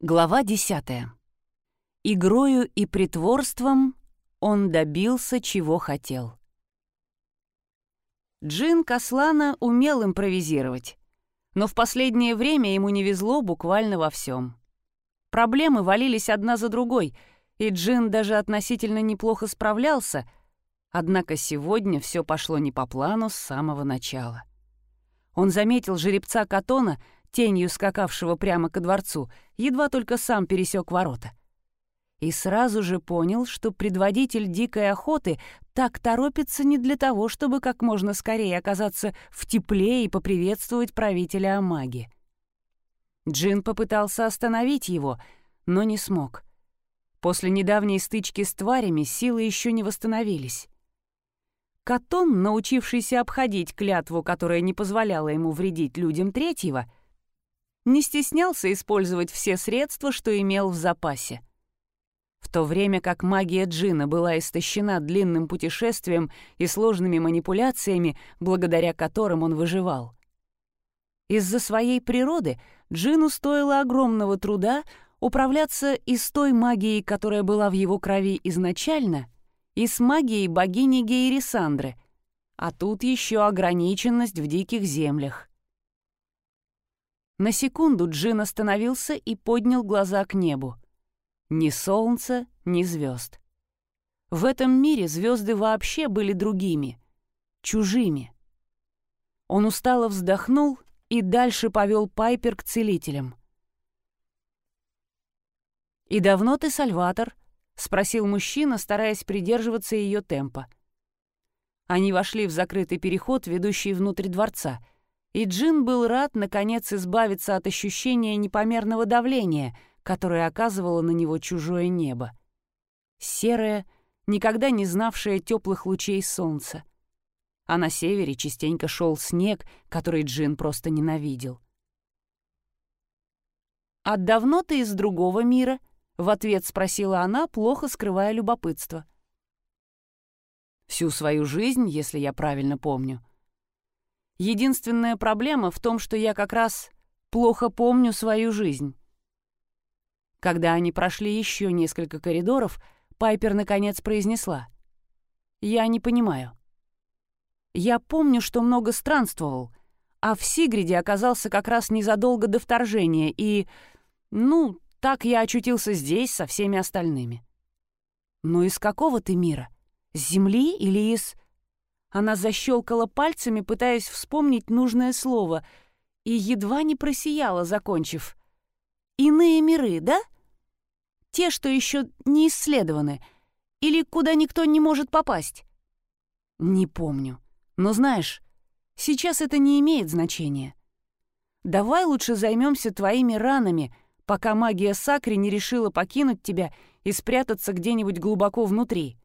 Глава 10. Игрою и притворством он добился, чего хотел. Джин Каслана умел импровизировать, но в последнее время ему не везло буквально во всем. Проблемы валились одна за другой, и Джин даже относительно неплохо справлялся, однако сегодня все пошло не по плану с самого начала. Он заметил жеребца Катона — тенью скакавшего прямо ко дворцу, едва только сам пересек ворота. И сразу же понял, что предводитель дикой охоты так торопится не для того, чтобы как можно скорее оказаться в тепле и поприветствовать правителя Амаги. Джин попытался остановить его, но не смог. После недавней стычки с тварями силы еще не восстановились. Катон, научившийся обходить клятву, которая не позволяла ему вредить людям третьего, — не стеснялся использовать все средства, что имел в запасе. В то время как магия Джина была истощена длинным путешествием и сложными манипуляциями, благодаря которым он выживал. Из-за своей природы Джину стоило огромного труда управляться и с той магией, которая была в его крови изначально, и с магией богини Гейрисандры, а тут еще ограниченность в диких землях. На секунду Джин остановился и поднял глаза к небу. Ни солнца, ни звезд. В этом мире звезды вообще были другими, чужими. Он устало вздохнул и дальше повел Пайпер к целителям. «И давно ты, Сальватор?» — спросил мужчина, стараясь придерживаться ее темпа. Они вошли в закрытый переход, ведущий внутрь дворца — и Джин был рад, наконец, избавиться от ощущения непомерного давления, которое оказывало на него чужое небо. Серое, никогда не знавшее теплых лучей солнца. А на севере частенько шел снег, который Джин просто ненавидел. «А давно ты из другого мира?» — в ответ спросила она, плохо скрывая любопытство. «Всю свою жизнь, если я правильно помню», Единственная проблема в том, что я как раз плохо помню свою жизнь. Когда они прошли еще несколько коридоров, Пайпер наконец произнесла. «Я не понимаю. Я помню, что много странствовал, а в Сигриде оказался как раз незадолго до вторжения, и... Ну, так я очутился здесь со всеми остальными». «Ну из какого ты мира? С Земли или из...» Она защелкала пальцами, пытаясь вспомнить нужное слово, и едва не просияла, закончив. «Иные миры, да? Те, что еще не исследованы, или куда никто не может попасть?» «Не помню. Но знаешь, сейчас это не имеет значения. Давай лучше займемся твоими ранами, пока магия Сакри не решила покинуть тебя и спрятаться где-нибудь глубоко внутри».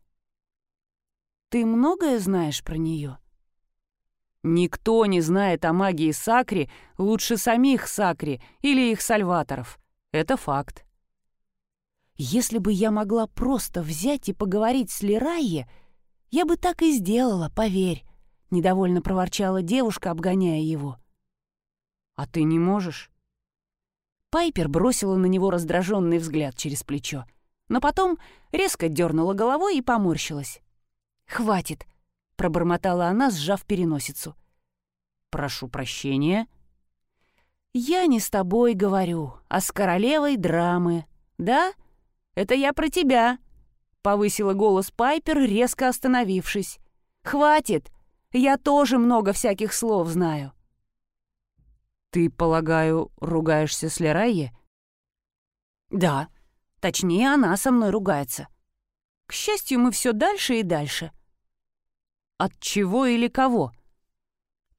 Ты многое знаешь про нее? Никто не знает о магии Сакри лучше самих Сакри или их сальваторов. Это факт. Если бы я могла просто взять и поговорить с Лерайе, я бы так и сделала, поверь, — недовольно проворчала девушка, обгоняя его. «А ты не можешь?» Пайпер бросила на него раздраженный взгляд через плечо, но потом резко дернула головой и поморщилась. «Хватит!» — пробормотала она, сжав переносицу. «Прошу прощения». «Я не с тобой говорю, а с королевой драмы. Да? Это я про тебя», — повысила голос Пайпер, резко остановившись. «Хватит! Я тоже много всяких слов знаю». «Ты, полагаю, ругаешься с Лерайе?» «Да. Точнее, она со мной ругается. К счастью, мы все дальше и дальше. От чего или кого?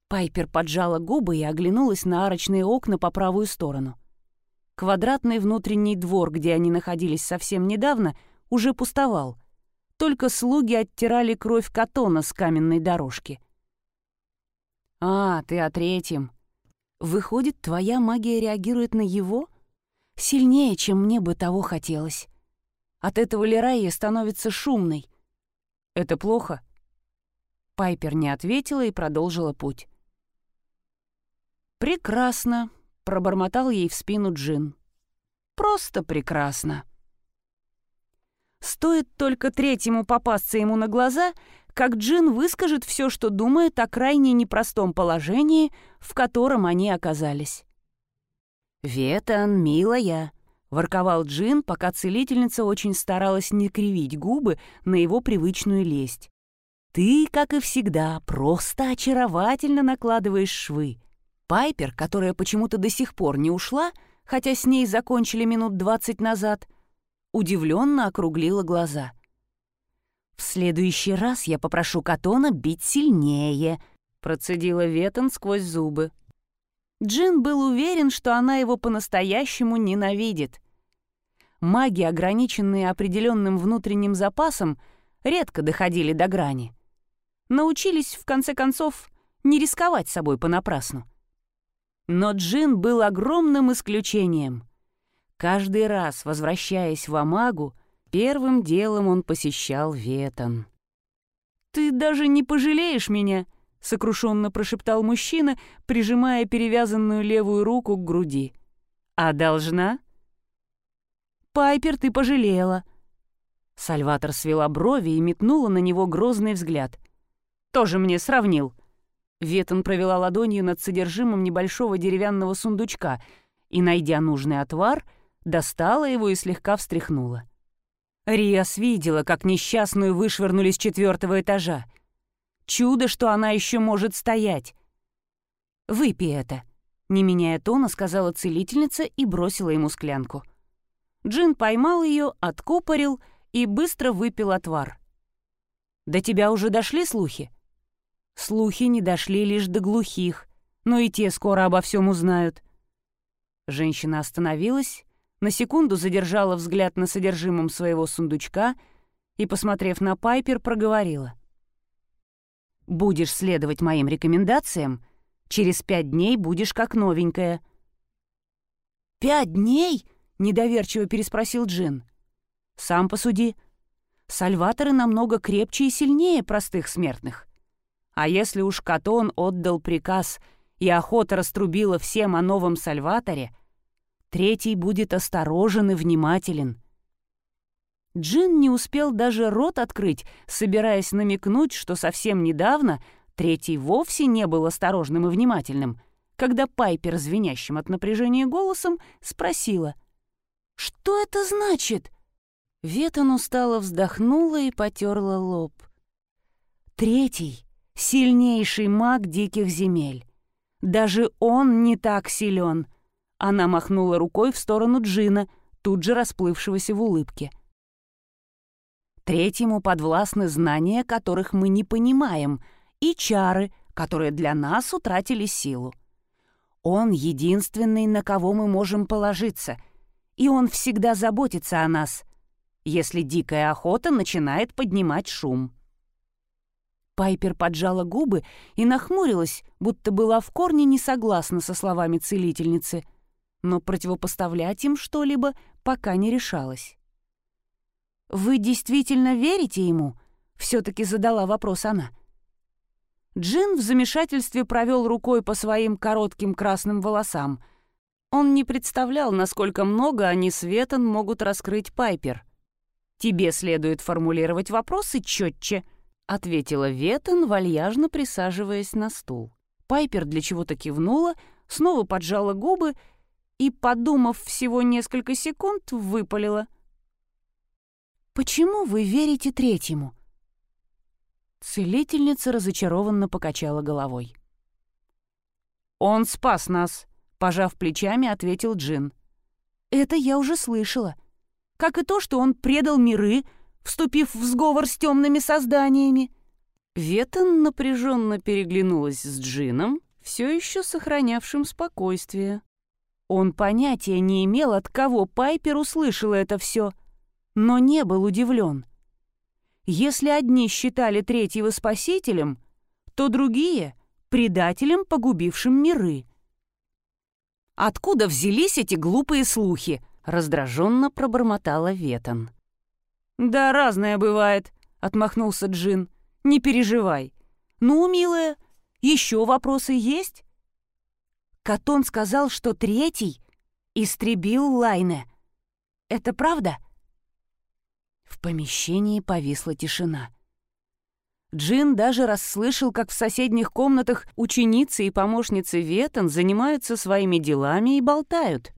Пайпер поджала губы и оглянулась на арочные окна по правую сторону. Квадратный внутренний двор, где они находились совсем недавно, уже пустовал. Только слуги оттирали кровь катона с каменной дорожки. «А, ты о третьем. Выходит, твоя магия реагирует на его? Сильнее, чем мне бы того хотелось. От этого Лерайя становится шумной. Это плохо?» Пайпер не ответила и продолжила путь. «Прекрасно», — пробормотал ей в спину Джин. Просто прекрасно. Стоит только третьему попасться ему на глаза, как Джин выскажет все, что думает о крайне непростом положении, в котором они оказались. «Ветан, милая», — ворковал Джин, пока целительница очень старалась не кривить губы на его привычную лесть. «Ты, как и всегда, просто очаровательно накладываешь швы. Пайпер, которая почему-то до сих пор не ушла, хотя с ней закончили минут двадцать назад, удивленно округлила глаза. «В следующий раз я попрошу Катона бить сильнее», — процедила Ветон сквозь зубы. Джин был уверен, что она его по-настоящему ненавидит. Маги, ограниченные определенным внутренним запасом, редко доходили до грани. Научились, в конце концов, не рисковать собой понапрасну. Но Джин был огромным исключением. Каждый раз, возвращаясь в Амагу, первым делом он посещал Ветон. «Ты даже не пожалеешь меня», — сокрушенно прошептал мужчина, прижимая перевязанную левую руку к груди. «А должна?» «Пайпер, ты пожалела». Сальватор свела брови и метнула на него грозный взгляд. «Тоже мне сравнил», Ветон провела ладонью над содержимым небольшого деревянного сундучка и, найдя нужный отвар, достала его и слегка встряхнула. Риас видела, как несчастную вышвырнули с четвертого этажа. Чудо, что она еще может стоять. «Выпей это», — не меняя тона, сказала целительница и бросила ему склянку. Джин поймал ее, откупорил и быстро выпил отвар. «До тебя уже дошли слухи?» Слухи не дошли лишь до глухих, но и те скоро обо всем узнают. Женщина остановилась, на секунду задержала взгляд на содержимом своего сундучка и, посмотрев на Пайпер, проговорила. «Будешь следовать моим рекомендациям, через пять дней будешь как новенькая». «Пять дней?» — недоверчиво переспросил Джин. «Сам посуди. Сальваторы намного крепче и сильнее простых смертных. А если уж Катон отдал приказ и охота раструбила всем о новом Сальваторе, третий будет осторожен и внимателен. Джин не успел даже рот открыть, собираясь намекнуть, что совсем недавно третий вовсе не был осторожным и внимательным, когда Пайпер, звенящим от напряжения голосом, спросила «Что это значит?» Ветон устало вздохнула и потерла лоб. «Третий Сильнейший маг диких земель. Даже он не так силен. Она махнула рукой в сторону Джина, тут же расплывшегося в улыбке. Третьему подвластны знания, которых мы не понимаем, и чары, которые для нас утратили силу. Он единственный, на кого мы можем положиться, и он всегда заботится о нас, если дикая охота начинает поднимать шум. Пайпер поджала губы и нахмурилась, будто была в корне не согласна со словами целительницы, но противопоставлять им что-либо пока не решалась. «Вы действительно верите ему?» — все-таки задала вопрос она. Джин в замешательстве провел рукой по своим коротким красным волосам. Он не представлял, насколько много они с Ветон могут раскрыть Пайпер. «Тебе следует формулировать вопросы четче», — ответила Ветон, вальяжно присаживаясь на стул. Пайпер для чего-то кивнула, снова поджала губы и, подумав всего несколько секунд, выпалила. «Почему вы верите третьему?» Целительница разочарованно покачала головой. «Он спас нас», — пожав плечами, ответил Джин. «Это я уже слышала. Как и то, что он предал миры, вступив в сговор с темными созданиями. Ветон напряженно переглянулась с Джином, все еще сохранявшим спокойствие. Он понятия не имел, от кого Пайпер услышал это все, но не был удивлен. Если одни считали третьего спасителем, то другие — предателем, погубившим миры. «Откуда взялись эти глупые слухи?» — раздраженно пробормотала Ветон. «Да разное бывает», — отмахнулся Джин. «Не переживай. Ну, милая, еще вопросы есть?» Катон сказал, что третий истребил Лайне, Это правда?» В помещении повисла тишина. Джин даже расслышал, как в соседних комнатах ученицы и помощницы Ветон занимаются своими делами и болтают.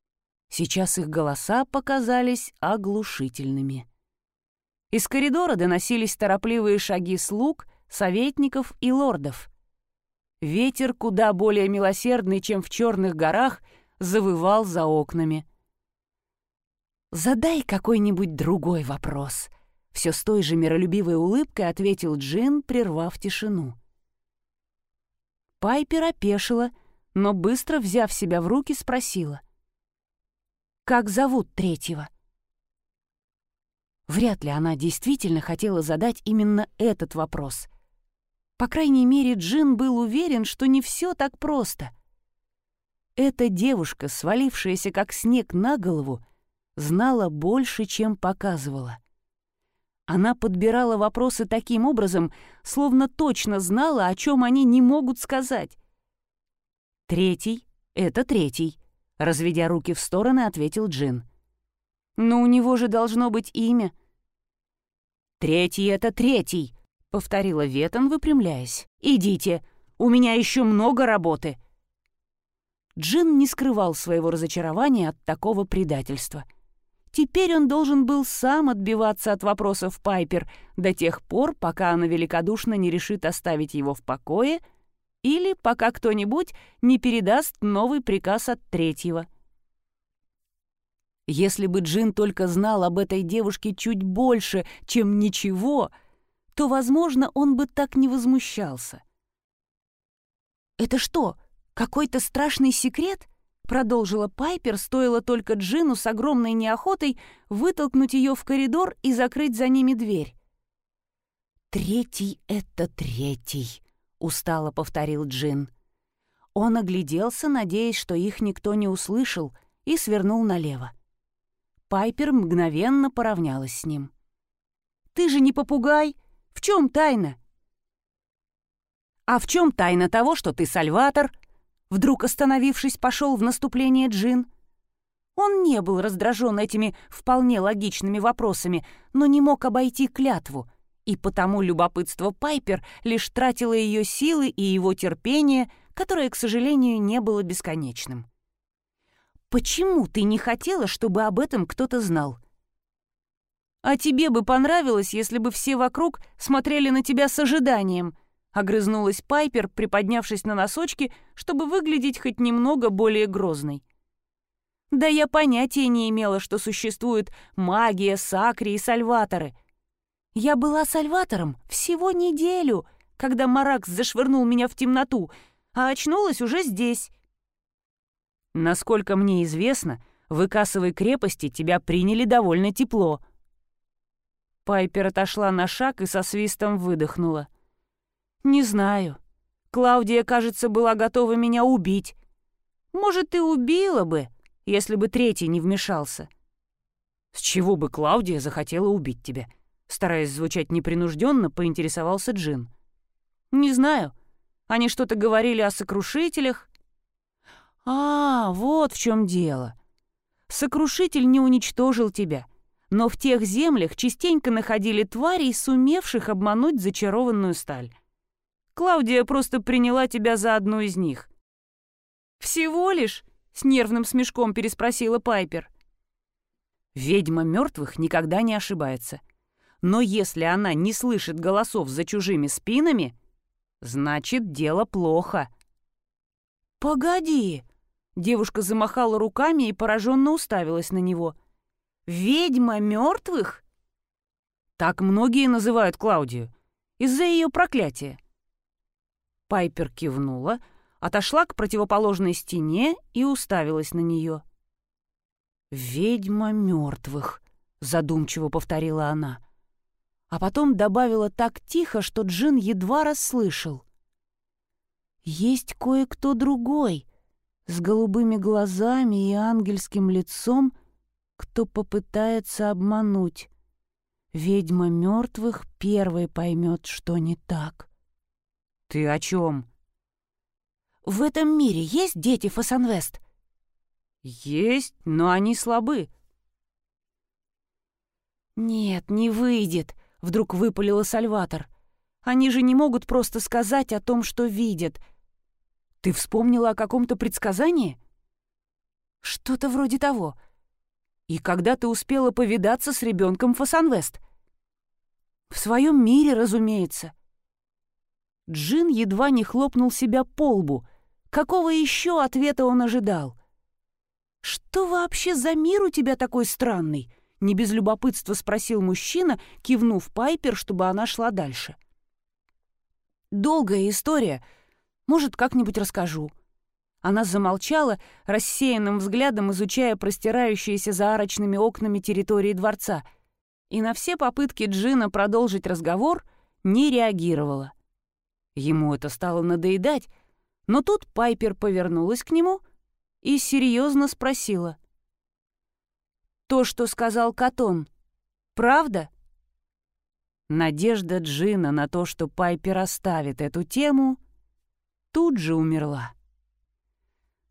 Сейчас их голоса показались оглушительными. Из коридора доносились торопливые шаги слуг, советников и лордов. Ветер, куда более милосердный, чем в черных горах, завывал за окнами. «Задай какой-нибудь другой вопрос», — все с той же миролюбивой улыбкой ответил Джин, прервав тишину. Пайпер опешила, но быстро, взяв себя в руки, спросила. «Как зовут третьего?» Вряд ли она действительно хотела задать именно этот вопрос. По крайней мере, Джин был уверен, что не все так просто. Эта девушка, свалившаяся как снег на голову, знала больше, чем показывала. Она подбирала вопросы таким образом, словно точно знала, о чем они не могут сказать. «Третий — это третий», — разведя руки в стороны, ответил Джин. Но у него же должно быть имя. «Третий — это третий», — повторила Ветон, выпрямляясь. «Идите, у меня еще много работы». Джин не скрывал своего разочарования от такого предательства. Теперь он должен был сам отбиваться от вопросов Пайпер до тех пор, пока она великодушно не решит оставить его в покое или пока кто-нибудь не передаст новый приказ от третьего — если бы Джин только знал об этой девушке чуть больше, чем ничего, то, возможно, он бы так не возмущался. «Это что, какой-то страшный секрет?» — продолжила Пайпер, стоило только Джину с огромной неохотой вытолкнуть ее в коридор и закрыть за ними дверь. «Третий — это третий», — устало повторил Джин. Он огляделся, надеясь, что их никто не услышал, и свернул налево. Пайпер мгновенно поравнялась с ним. «Ты же не попугай! В чем тайна?» «А в чем тайна того, что ты Сальватор?» Вдруг остановившись, пошел в наступление Джин. Он не был раздражен этими вполне логичными вопросами, но не мог обойти клятву, и потому любопытство Пайпер лишь тратило ее силы и его терпение, которое, к сожалению, не было бесконечным. Почему ты не хотела, чтобы об этом кто-то знал? А тебе бы понравилось, если бы все вокруг смотрели на тебя с ожиданием, огрызнулась Пайпер, приподнявшись на носочки, чтобы выглядеть хоть немного более грозной. Да я понятия не имела, что существует магия, сакри и сальваторы. Я была сальватором всего неделю, когда Маракс зашвырнул меня в темноту, а очнулась уже здесь. Насколько мне известно, в Икасовой крепости тебя приняли довольно тепло». Пайпер отошла на шаг и со свистом выдохнула. «Не знаю. Клаудия, кажется, была готова меня убить. Может, и убила бы, если бы третий не вмешался». «С чего бы Клаудия захотела убить тебя?» Стараясь звучать непринужденно, поинтересовался Джин. «Не знаю. Они что-то говорили о сокрушителях, «А, вот в чем дело. Сокрушитель не уничтожил тебя, но в тех землях частенько находили тварей, сумевших обмануть зачарованную сталь. Клаудия просто приняла тебя за одну из них». «Всего лишь?» — с нервным смешком переспросила Пайпер. «Ведьма мертвых никогда не ошибается. Но если она не слышит голосов за чужими спинами, значит, дело плохо». «Погоди!» Девушка замахала руками и пораженно уставилась на него. «Ведьма мертвых?» Так многие называют Клаудию. Из-за ее проклятия. Пайпер кивнула, отошла к противоположной стене и уставилась на нее. «Ведьма мертвых», — задумчиво повторила она. А потом добавила так тихо, что Джин едва расслышал. «Есть кое-кто другой, с голубыми глазами и ангельским лицом, кто попытается обмануть. Ведьма мертвых первой поймет, что не так. «Ты о чем?» «В этом мире есть дети Фасанвест?» «Есть, но они слабы». «Нет, не выйдет», — вдруг выпалила Сальватор. «Они же не могут просто сказать о том, что видят. Ты вспомнила о каком-то предсказании?» «Что-то вроде того. И когда ты успела повидаться с ребенком Фасанвест?» «В своем мире, разумеется». Джин едва не хлопнул себя по лбу. Какого еще ответа он ожидал? «Что вообще за мир у тебя такой странный?» Не без любопытства спросил мужчина, кивнув Пайпер, чтобы она шла дальше. «Долгая история. Может, как-нибудь расскажу». Она замолчала, рассеянным взглядом изучая простирающиеся за арочными окнами территории дворца, и на все попытки Джина продолжить разговор не реагировала. Ему это стало надоедать, но тут Пайпер повернулась к нему и серьезно спросила. «То, что сказал Катон, правда?» Надежда Джина на то, что Пайпер оставит эту тему, тут же умерла.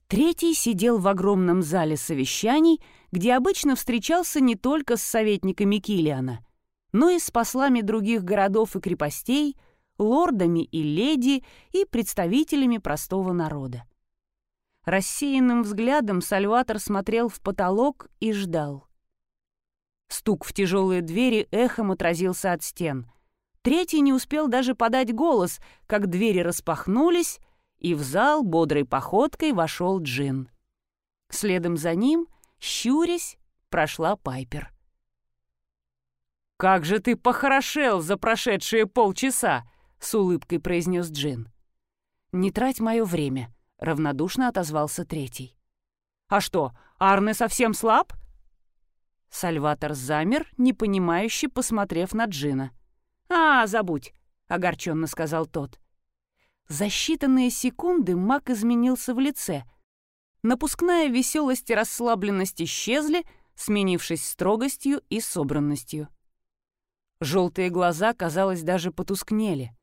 Третий сидел в огромном зале совещаний, где обычно встречался не только с советниками Килиана, но и с послами других городов и крепостей, лордами и леди и представителями простого народа. Рассеянным взглядом Сальватор смотрел в потолок и ждал. Стук в тяжелые двери эхом отразился от стен. Третий не успел даже подать голос, как двери распахнулись, и в зал бодрой походкой вошел Джин. Следом за ним, щурясь, прошла Пайпер. «Как же ты похорошел за прошедшие полчаса!» — с улыбкой произнес Джин. «Не трать мое время», — равнодушно отозвался третий. «А что, Арне совсем слаб?» Сальватор замер, непонимающе посмотрев на Джина. «А, забудь», — огорченно сказал тот. За считанные секунды маг изменился в лице. Напускная веселость и расслабленность исчезли, сменившись строгостью и собранностью. Желтые глаза, казалось, даже потускнели.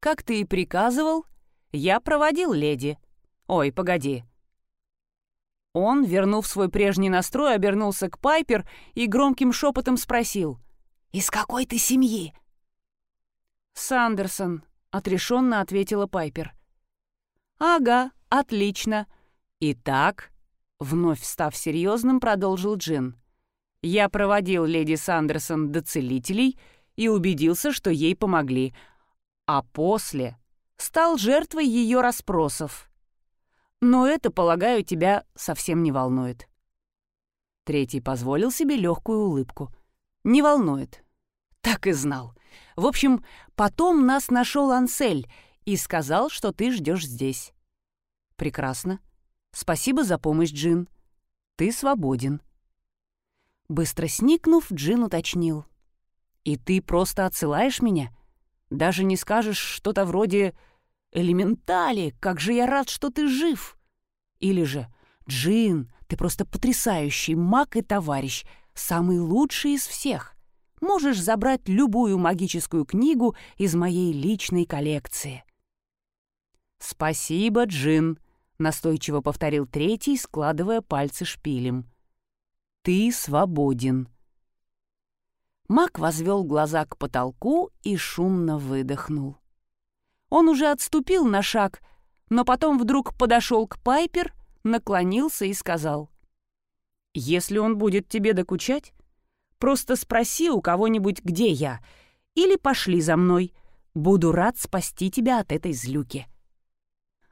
«Как ты и приказывал, я проводил леди. Ой, погоди». Он, вернув свой прежний настрой, обернулся к Пайпер и громким шепотом спросил. «Из какой ты семьи?» «Сандерсон», — отрешенно ответила Пайпер. «Ага, отлично. Итак», — вновь став серьезным, продолжил Джин. «Я проводил леди Сандерсон до целителей и убедился, что ей помогли, а после стал жертвой ее расспросов. Но это, полагаю, тебя совсем не волнует. Третий позволил себе легкую улыбку. Не волнует. Так и знал. В общем, потом нас нашел Ансель и сказал, что ты ждешь здесь. Прекрасно. Спасибо за помощь, Джин. Ты свободен. Быстро сникнув, Джин уточнил. И ты просто отсылаешь меня? — даже не скажешь что-то вроде «Элементали, как же я рад, что ты жив!» Или же «Джин, ты просто потрясающий маг и товарищ, самый лучший из всех. Можешь забрать любую магическую книгу из моей личной коллекции». «Спасибо, Джин», — настойчиво повторил третий, складывая пальцы шпилем. «Ты свободен». Мак возвел глаза к потолку и шумно выдохнул. Он уже отступил на шаг, но потом вдруг подошел к Пайпер, наклонился и сказал. «Если он будет тебе докучать, просто спроси у кого-нибудь, где я, или пошли за мной. Буду рад спасти тебя от этой злюки».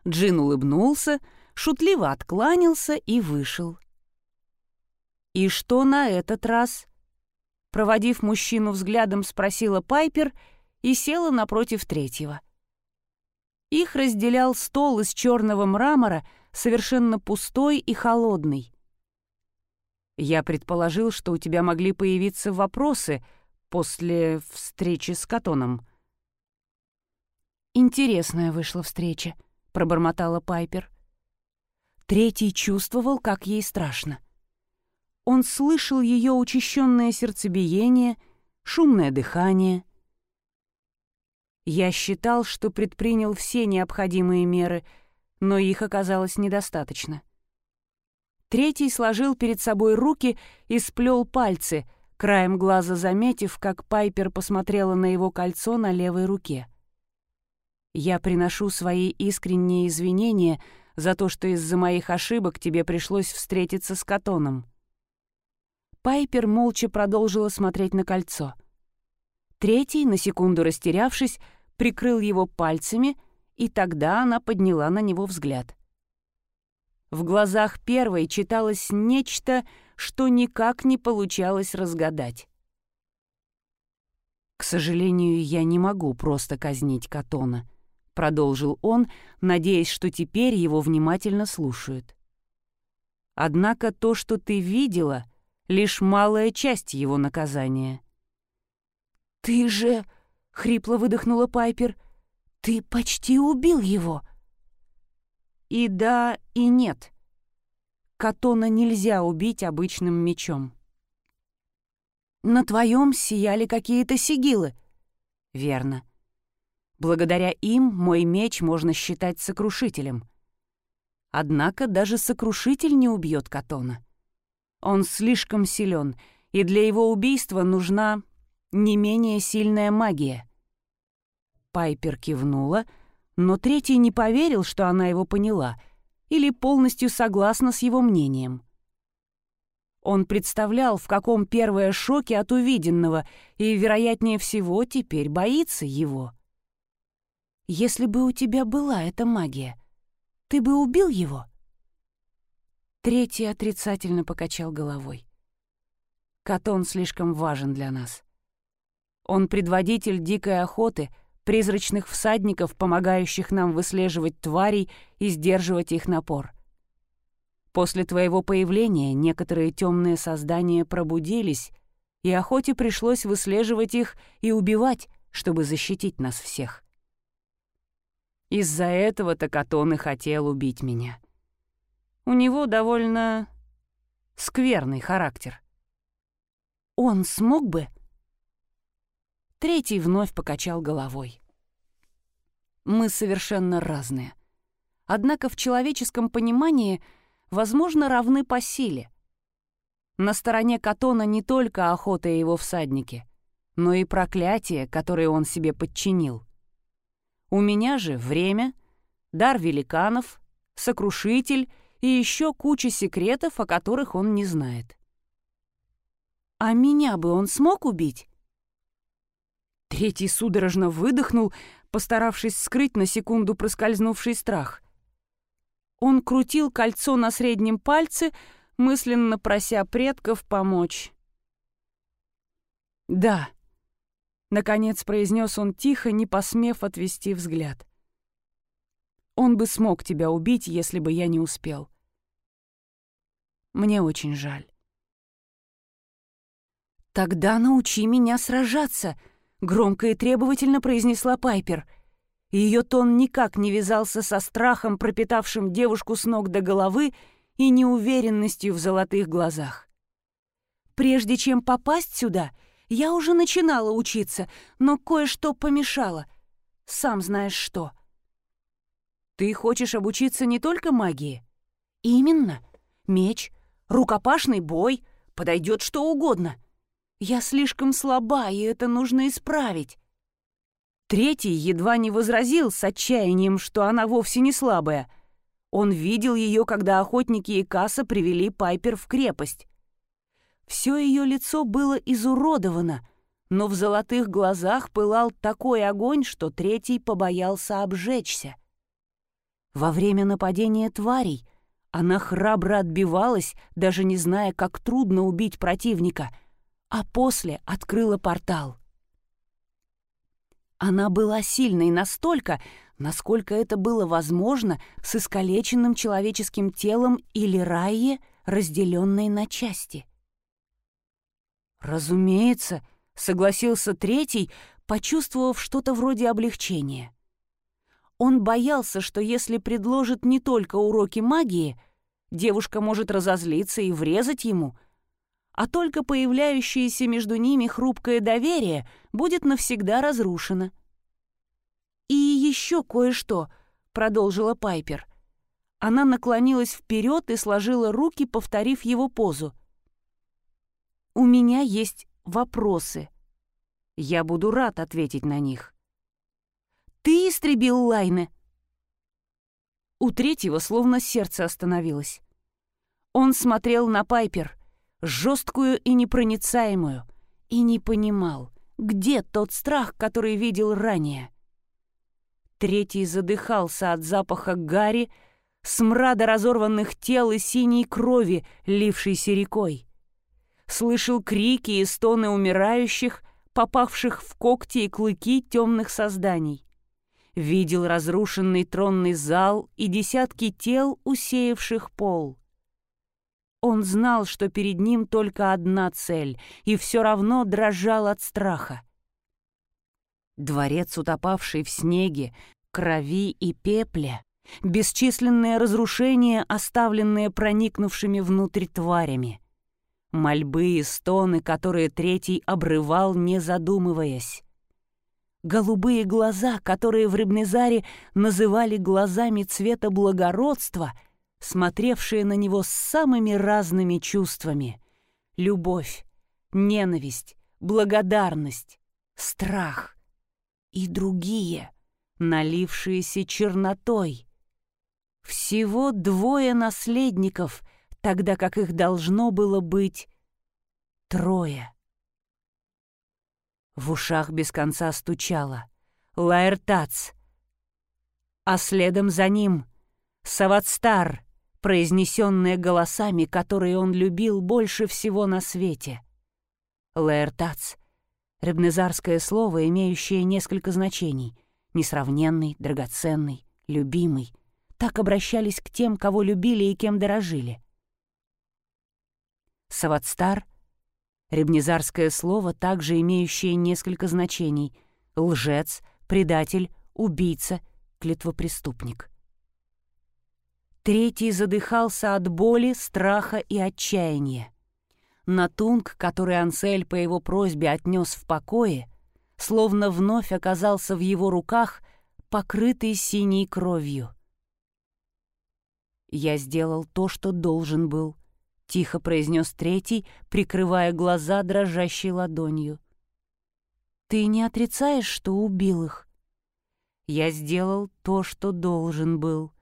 Джин улыбнулся, шутливо откланялся и вышел. И что на этот раз? Проводив мужчину взглядом, спросила Пайпер и села напротив третьего. Их разделял стол из черного мрамора, совершенно пустой и холодный. «Я предположил, что у тебя могли появиться вопросы после встречи с Катоном». «Интересная вышла встреча», — пробормотала Пайпер. Третий чувствовал, как ей страшно. Он слышал ее учащенное сердцебиение, шумное дыхание. Я считал, что предпринял все необходимые меры, но их оказалось недостаточно. Третий сложил перед собой руки и сплел пальцы, краем глаза заметив, как Пайпер посмотрела на его кольцо на левой руке. «Я приношу свои искренние извинения за то, что из-за моих ошибок тебе пришлось встретиться с Катоном». Пайпер молча продолжила смотреть на кольцо. Третий, на секунду растерявшись, прикрыл его пальцами, и тогда она подняла на него взгляд. В глазах первой читалось нечто, что никак не получалось разгадать. «К сожалению, я не могу просто казнить Катона», — продолжил он, надеясь, что теперь его внимательно слушают. «Однако то, что ты видела, — лишь малая часть его наказания». «Ты же...» — хрипло выдохнула Пайпер. «Ты почти убил его!» И да, и нет. Катона нельзя убить обычным мечом. На твоем сияли какие-то сигилы. Верно. Благодаря им мой меч можно считать сокрушителем. Однако даже сокрушитель не убьет Катона. Он слишком силен, и для его убийства нужна не менее сильная магия. Пайпер кивнула — но третий не поверил, что она его поняла, или полностью согласна с его мнением. Он представлял, в каком первое шоке от увиденного, и, вероятнее всего, теперь боится его. «Если бы у тебя была эта магия, ты бы убил его?» Третий отрицательно покачал головой. «Катон слишком важен для нас. Он предводитель дикой охоты — призрачных всадников, помогающих нам выслеживать тварей и сдерживать их напор. После твоего появления некоторые темные создания пробудились, и охоте пришлось выслеживать их и убивать, чтобы защитить нас всех. Из-за этого Такатон и хотел убить меня. У него довольно скверный характер. Он смог бы Третий вновь покачал головой. Мы совершенно разные. Однако в человеческом понимании, возможно, равны по силе. На стороне Катона не только охота и его всадники, но и проклятие, которое он себе подчинил. У меня же время, дар великанов, сокрушитель и еще куча секретов, о которых он не знает. А меня бы он смог убить? Третий судорожно выдохнул, постаравшись скрыть на секунду проскользнувший страх. Он крутил кольцо на среднем пальце, мысленно прося предков помочь. «Да», — наконец произнес он тихо, не посмев отвести взгляд. «Он бы смог тебя убить, если бы я не успел. Мне очень жаль». «Тогда научи меня сражаться», — громко и требовательно произнесла Пайпер. Ее тон никак не вязался со страхом, пропитавшим девушку с ног до головы и неуверенностью в золотых глазах. «Прежде чем попасть сюда, я уже начинала учиться, но кое-что помешало. Сам знаешь что». «Ты хочешь обучиться не только магии?» «Именно. Меч, рукопашный бой, подойдет что угодно. Я слишком слаба, и это нужно исправить. Третий едва не возразил с отчаянием, что она вовсе не слабая. Он видел ее, когда охотники и касса привели Пайпер в крепость. Все ее лицо было изуродовано, но в золотых глазах пылал такой огонь, что третий побоялся обжечься. Во время нападения тварей она храбро отбивалась, даже не зная, как трудно убить противника — а после открыла портал. Она была сильной настолько, насколько это было возможно с искалеченным человеческим телом или райе, разделенной на части. «Разумеется», — согласился третий, почувствовав что-то вроде облегчения. Он боялся, что если предложит не только уроки магии, девушка может разозлиться и врезать ему — а только появляющееся между ними хрупкое доверие будет навсегда разрушено. «И еще кое-что», — продолжила Пайпер. Она наклонилась вперед и сложила руки, повторив его позу. «У меня есть вопросы. Я буду рад ответить на них». «Ты истребил Лайне?» У третьего словно сердце остановилось. Он смотрел на Пайпер, жесткую и непроницаемую, и не понимал, где тот страх, который видел ранее. Третий задыхался от запаха гари, смрада разорванных тел и синей крови, лившейся рекой. Слышал крики и стоны умирающих, попавших в когти и клыки темных созданий. Видел разрушенный тронный зал и десятки тел, усеявших пол. Он знал, что перед ним только одна цель, и все равно дрожал от страха. Дворец, утопавший в снеге, крови и пепле, бесчисленные разрушения, оставленные проникнувшими внутрь тварями, мольбы и стоны, которые третий обрывал, не задумываясь. Голубые глаза, которые в Рыбнезаре называли глазами цвета благородства — смотревшие на него с самыми разными чувствами. Любовь, ненависть, благодарность, страх и другие, налившиеся чернотой. Всего двое наследников, тогда как их должно было быть трое. В ушах без конца стучало. Лаэртац. А следом за ним — Саватстар, произнесенные голосами, которые он любил больше всего на свете. Лаэртац — ребнезарское слово, имеющее несколько значений. Несравненный, драгоценный, любимый. Так обращались к тем, кого любили и кем дорожили. Саватстар — ребнезарское слово, также имеющее несколько значений. Лжец, предатель, убийца, клетвопреступник. Третий задыхался от боли, страха и отчаяния. Натунг, который Ансель по его просьбе отнес в покое, словно вновь оказался в его руках, покрытый синей кровью. «Я сделал то, что должен был», — тихо произнес третий, прикрывая глаза дрожащей ладонью. «Ты не отрицаешь, что убил их?» «Я сделал то, что должен был»,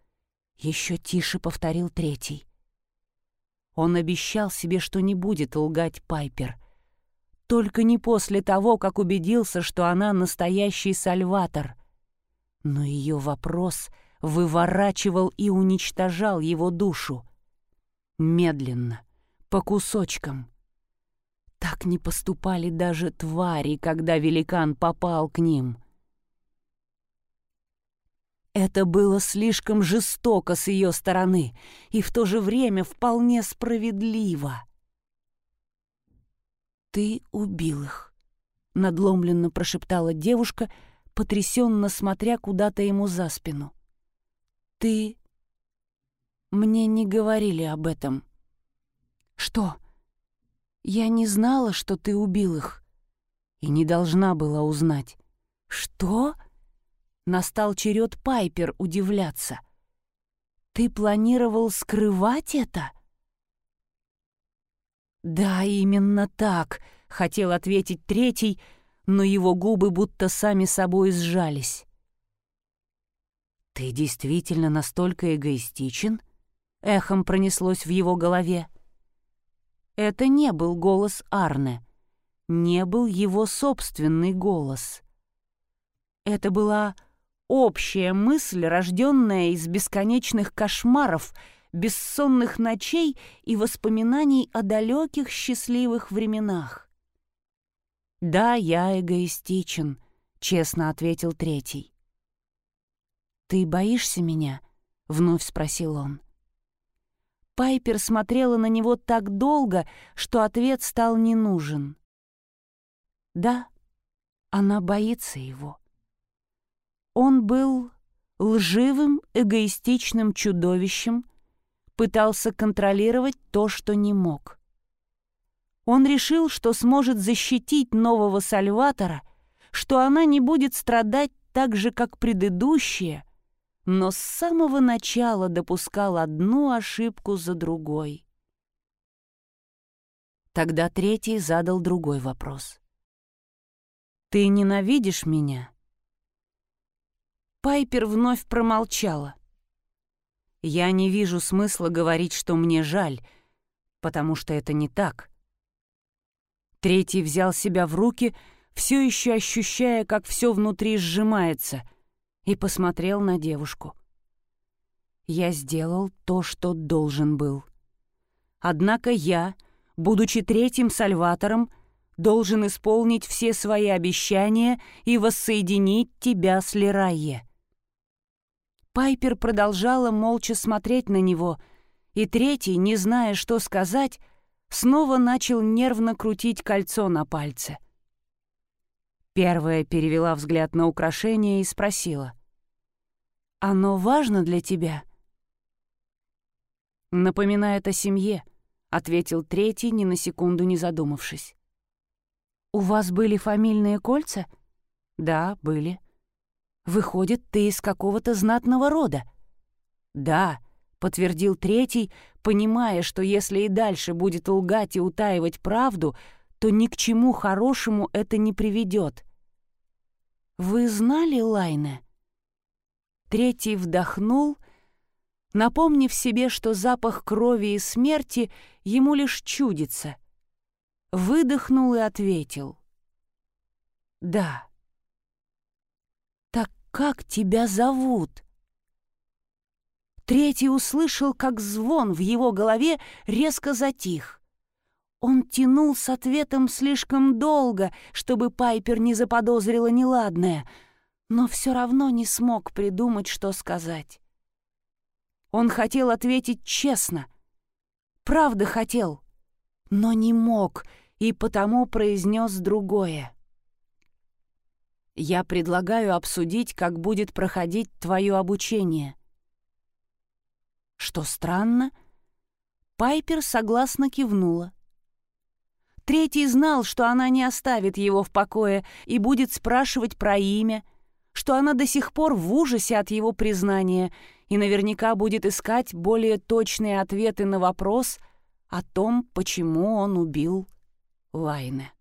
еще тише повторил третий. Он обещал себе, что не будет лгать Пайпер. Только не после того, как убедился, что она настоящий сальватор. Но ее вопрос выворачивал и уничтожал его душу. Медленно, по кусочкам. Так не поступали даже твари, когда великан попал к ним — это было слишком жестоко с ее стороны и в то же время вполне справедливо. «Ты убил их», — надломленно прошептала девушка, потрясенно смотря куда-то ему за спину. «Ты...» «Мне не говорили об этом». «Что?» «Я не знала, что ты убил их. И не должна была узнать». «Что?» Настал черед Пайпер удивляться. «Ты планировал скрывать это?» «Да, именно так», — хотел ответить третий, но его губы будто сами собой сжались. «Ты действительно настолько эгоистичен?» — эхом пронеслось в его голове. Это не был голос Арне, не был его собственный голос. Это была общая мысль, рожденная из бесконечных кошмаров, бессонных ночей и воспоминаний о далеких счастливых временах. «Да, я эгоистичен», — честно ответил третий. «Ты боишься меня?» — вновь спросил он. Пайпер смотрела на него так долго, что ответ стал не нужен. «Да, она боится его». Он был лживым, эгоистичным чудовищем, пытался контролировать то, что не мог. Он решил, что сможет защитить нового Сальватора, что она не будет страдать так же, как предыдущие, но с самого начала допускал одну ошибку за другой. Тогда третий задал другой вопрос. «Ты ненавидишь меня?» Пайпер вновь промолчала. «Я не вижу смысла говорить, что мне жаль, потому что это не так». Третий взял себя в руки, все еще ощущая, как все внутри сжимается, и посмотрел на девушку. «Я сделал то, что должен был. Однако я, будучи третьим сальватором, должен исполнить все свои обещания и воссоединить тебя с Лерайе». Пайпер продолжала молча смотреть на него, и третий, не зная, что сказать, снова начал нервно крутить кольцо на пальце — Первая перевела взгляд на украшение и спросила. «Оно важно для тебя?» «Напоминает о семье», — ответил третий, ни на секунду не задумавшись. «У вас были фамильные кольца?» «Да, были». «Выходит, ты из какого-то знатного рода?» «Да», — подтвердил третий, понимая, что если и дальше будет лгать и утаивать правду, то ни к чему хорошему это не приведет. «Вы знали Лайне?» Третий вдохнул, напомнив себе, что запах крови и смерти ему лишь чудится. Выдохнул и ответил. «Да». «Так как тебя зовут?» Третий услышал, как звон в его голове резко затих. Он тянул с ответом слишком долго, чтобы Пайпер не заподозрила неладное, но все равно не смог придумать, что сказать. Он хотел ответить честно. Правда хотел, но не мог, и потому произнес другое. «Я предлагаю обсудить, как будет проходить твое обучение». Что странно, Пайпер согласно кивнула. Третий знал, что она не оставит его в покое и будет спрашивать про имя, что она до сих пор в ужасе от его признания и наверняка будет искать более точные ответы на вопрос о том, почему он убил Лайне.